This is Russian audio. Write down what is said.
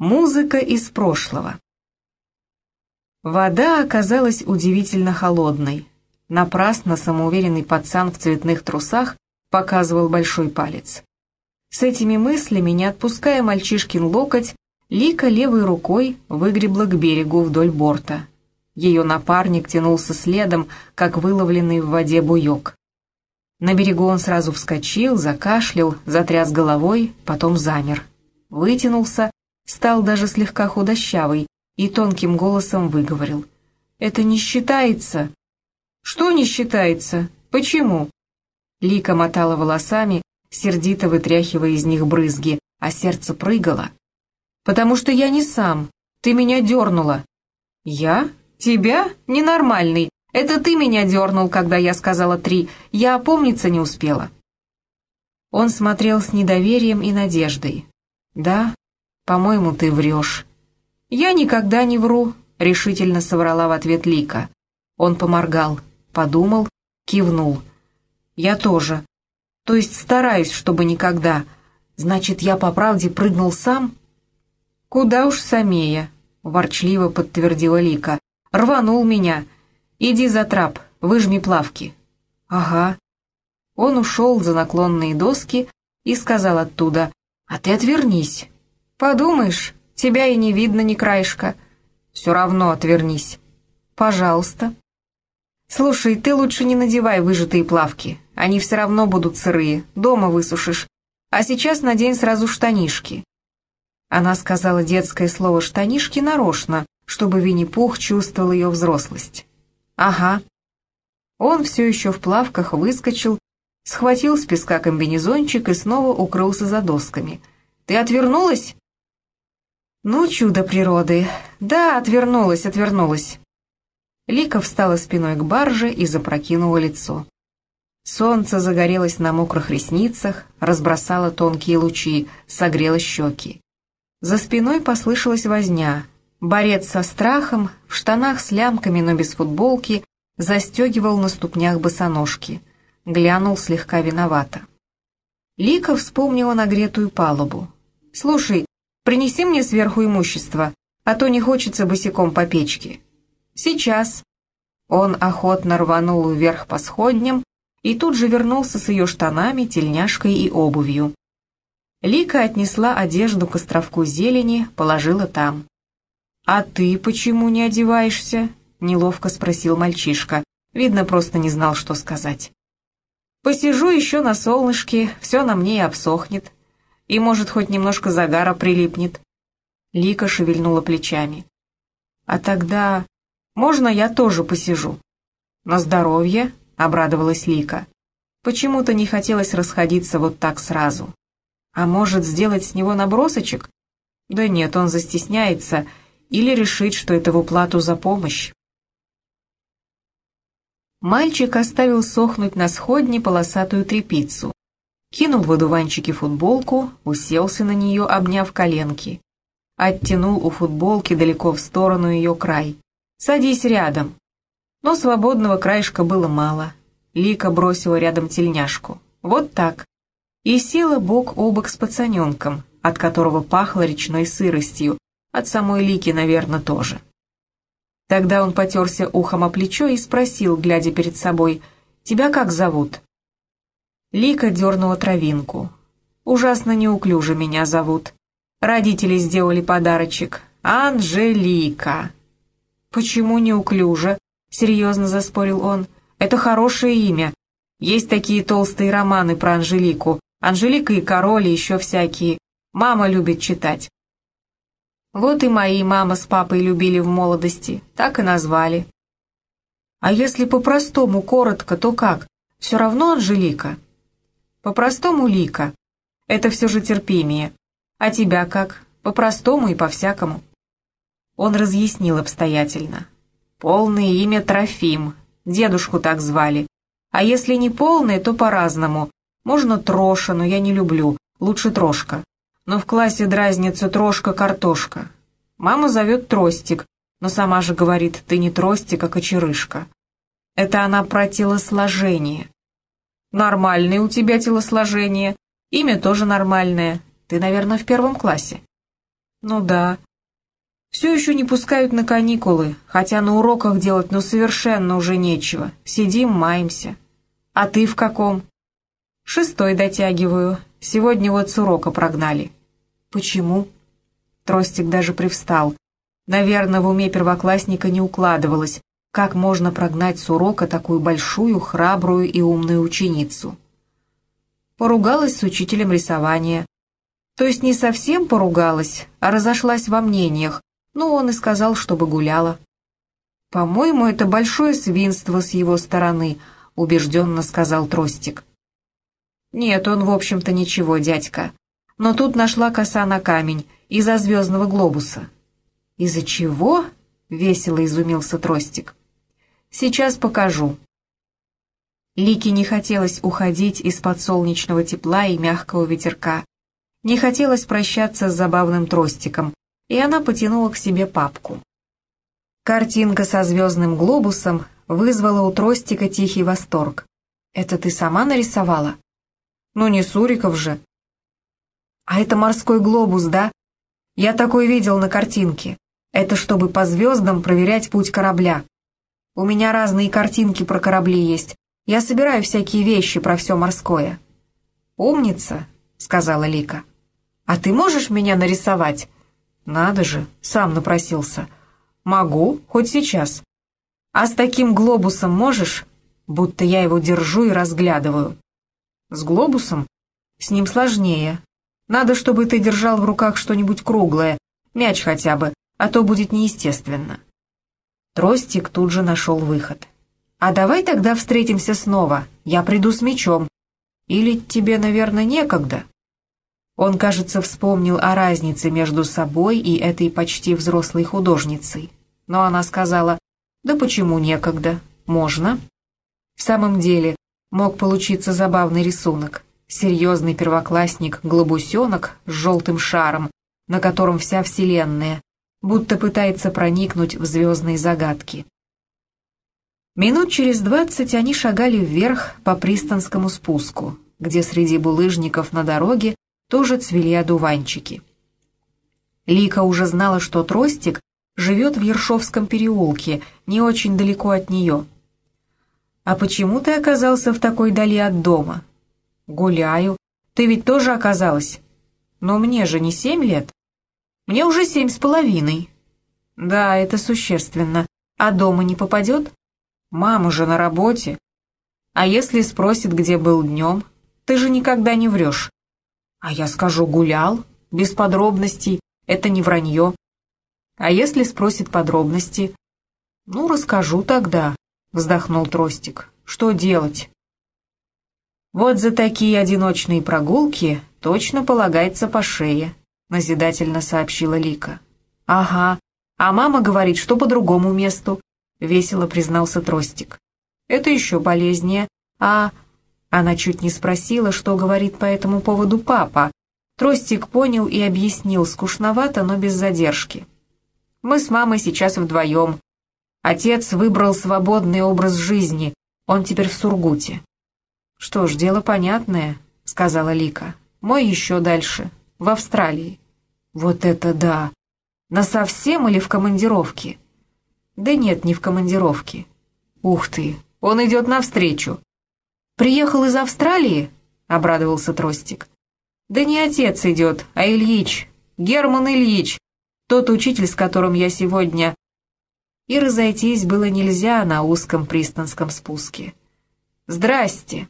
Музыка из прошлого. Вода оказалась удивительно холодной. Напрасно самоуверенный пацан в цветных трусах показывал большой палец. С этими мыслями, не отпуская мальчишкин локоть, Лика левой рукой выгребла к берегу вдоль борта. Ее напарник тянулся следом, как выловленный в воде буек. На берегу он сразу вскочил, закашлял, затряс головой, потом замер. Вытянулся стал даже слегка худощавый и тонким голосом выговорил. «Это не считается». «Что не считается? Почему?» Лика мотала волосами, сердито вытряхивая из них брызги, а сердце прыгало. «Потому что я не сам. Ты меня дернула». «Я? Тебя? Ненормальный. Это ты меня дернул, когда я сказала три. Я опомниться не успела». Он смотрел с недоверием и надеждой. «Да, «По-моему, ты врешь». «Я никогда не вру», — решительно соврала в ответ Лика. Он поморгал, подумал, кивнул. «Я тоже. То есть стараюсь, чтобы никогда. Значит, я по правде прыгнул сам?» «Куда уж самея», — ворчливо подтвердила Лика. «Рванул меня. Иди за трап, выжми плавки». «Ага». Он ушел за наклонные доски и сказал оттуда, «А ты отвернись, «Подумаешь, тебя и не видно ни краешка. Все равно отвернись. Пожалуйста». «Слушай, ты лучше не надевай выжатые плавки. Они все равно будут сырые, дома высушишь. А сейчас надень сразу штанишки». Она сказала детское слово «штанишки» нарочно, чтобы Винни-Пух чувствовал ее взрослость. «Ага». Он все еще в плавках выскочил, схватил с песка комбинезончик и снова укрылся за досками. «Ты отвернулась?» «Ну, чудо природы! Да, отвернулась, отвернулась!» Лика встала спиной к барже и запрокинула лицо. Солнце загорелось на мокрых ресницах, разбросало тонкие лучи, согрело щеки. За спиной послышалась возня. Борец со страхом, в штанах с лямками, но без футболки, застегивал на ступнях босоножки. Глянул слегка виновато. Лика вспомнила нагретую палубу. «Слушай, Принеси мне сверху имущество, а то не хочется босиком по печке». «Сейчас». Он охотно рванул вверх по сходням и тут же вернулся с ее штанами, тельняшкой и обувью. Лика отнесла одежду к островку зелени, положила там. «А ты почему не одеваешься?» — неловко спросил мальчишка. Видно, просто не знал, что сказать. «Посижу еще на солнышке, все на мне и обсохнет и, может, хоть немножко загара прилипнет. Лика шевельнула плечами. А тогда можно я тоже посижу? На здоровье, обрадовалась Лика. Почему-то не хотелось расходиться вот так сразу. А может, сделать с него набросочек? Да нет, он застесняется или решит, что это в уплату за помощь. Мальчик оставил сохнуть на сходне полосатую трепицу кинул в одуванчики футболку, уселся на нее, обняв коленки. Оттянул у футболки далеко в сторону ее край. «Садись рядом». Но свободного краешка было мало. Лика бросила рядом тельняшку. Вот так. И села бок о бок с пацаненком, от которого пахло речной сыростью, от самой Лики, наверное, тоже. Тогда он потерся ухом о плечо и спросил, глядя перед собой, «Тебя как зовут?» Лика дернула травинку. «Ужасно неуклюже меня зовут. Родители сделали подарочек. Анжелика». «Почему неуклюже?» — серьезно заспорил он. «Это хорошее имя. Есть такие толстые романы про Анжелику. Анжелика и король, и еще всякие. Мама любит читать». Вот и мои мама с папой любили в молодости, так и назвали. А если по-простому, коротко, то как? Все равно Анжелика? По-простому Лика. Это все же терпимее. А тебя как? По-простому и по-всякому. Он разъяснил обстоятельно. Полное имя Трофим. Дедушку так звали. А если не полное, то по-разному. Можно Троша, но я не люблю. Лучше Трошка. Но в классе дразнится Трошка-картошка. Мама зовет Тростик, но сама же говорит, ты не Тростик, а Кочерышка. Это она про телосложение. Нормальное у тебя телосложение. Имя тоже нормальное. Ты, наверное, в первом классе. Ну да. Все еще не пускают на каникулы, хотя на уроках делать ну совершенно уже нечего. Сидим, маемся. А ты в каком? Шестой дотягиваю. Сегодня вот с урока прогнали. Почему? Тростик даже привстал. Наверное, в уме первоклассника не укладывалось, как можно прогнать с урока такую большую, храбрую и умную ученицу. Поругалась с учителем рисования. То есть не совсем поругалась, а разошлась во мнениях, но он и сказал, чтобы гуляла. «По-моему, это большое свинство с его стороны», — убежденно сказал Тростик. «Нет, он, в общем-то, ничего, дядька. Но тут нашла коса на камень из-за звездного глобуса». «Из-за чего?» — весело изумился Тростик. «Сейчас покажу». Лике не хотелось уходить из-под солнечного тепла и мягкого ветерка. Не хотелось прощаться с забавным Тростиком, и она потянула к себе папку. Картинка со звездным глобусом вызвала у Тростика тихий восторг. «Это ты сама нарисовала?» Ну, не Суриков же. А это морской глобус, да? Я такой видел на картинке. Это чтобы по звездам проверять путь корабля. У меня разные картинки про корабли есть. Я собираю всякие вещи про все морское. «Умница», — сказала Лика. «А ты можешь меня нарисовать?» «Надо же, сам напросился». «Могу, хоть сейчас». «А с таким глобусом можешь?» «Будто я его держу и разглядываю». С глобусом? С ним сложнее. Надо, чтобы ты держал в руках что-нибудь круглое, мяч хотя бы, а то будет неестественно. Тростик тут же нашел выход. «А давай тогда встретимся снова, я приду с мячом. Или тебе, наверное, некогда?» Он, кажется, вспомнил о разнице между собой и этой почти взрослой художницей. Но она сказала, «Да почему некогда? Можно?» В самом деле, мог получиться забавный рисунок. Серьезный первоклассник-глобусенок с желтым шаром, на котором вся Вселенная, будто пытается проникнуть в звездные загадки. Минут через двадцать они шагали вверх по пристанскому спуску, где среди булыжников на дороге тоже цвели одуванчики. Лика уже знала, что Тростик живет в Ершовском переулке, не очень далеко от нее — «А почему ты оказался в такой дали от дома?» «Гуляю. Ты ведь тоже оказалась?» «Но мне же не семь лет. Мне уже семь с половиной». «Да, это существенно. А дома не попадет?» «Мама же на работе. А если спросит, где был днем? Ты же никогда не врешь». «А я скажу, гулял, без подробностей. Это не вранье». «А если спросит подробности?» «Ну, расскажу тогда», — вздохнул Тростик. «Что делать?» «Вот за такие одиночные прогулки точно полагается по шее», — назидательно сообщила Лика. «Ага, а мама говорит, что по другому месту», — весело признался Тростик. «Это еще полезнее, а...» Она чуть не спросила, что говорит по этому поводу папа. Тростик понял и объяснил скучновато, но без задержки. «Мы с мамой сейчас вдвоем. Отец выбрал свободный образ жизни, он теперь в Сургуте. «Что ж, дело понятное», — сказала Лика. «Мой еще дальше, в Австралии». «Вот это да! Насовсем или в командировке?» «Да нет, не в командировке». «Ух ты, он идет навстречу». «Приехал из Австралии?» — обрадовался Тростик. «Да не отец идет, а Ильич, Герман Ильич, тот учитель, с которым я сегодня и разойтись было нельзя на узком пристанском спуске. «Здрасте!»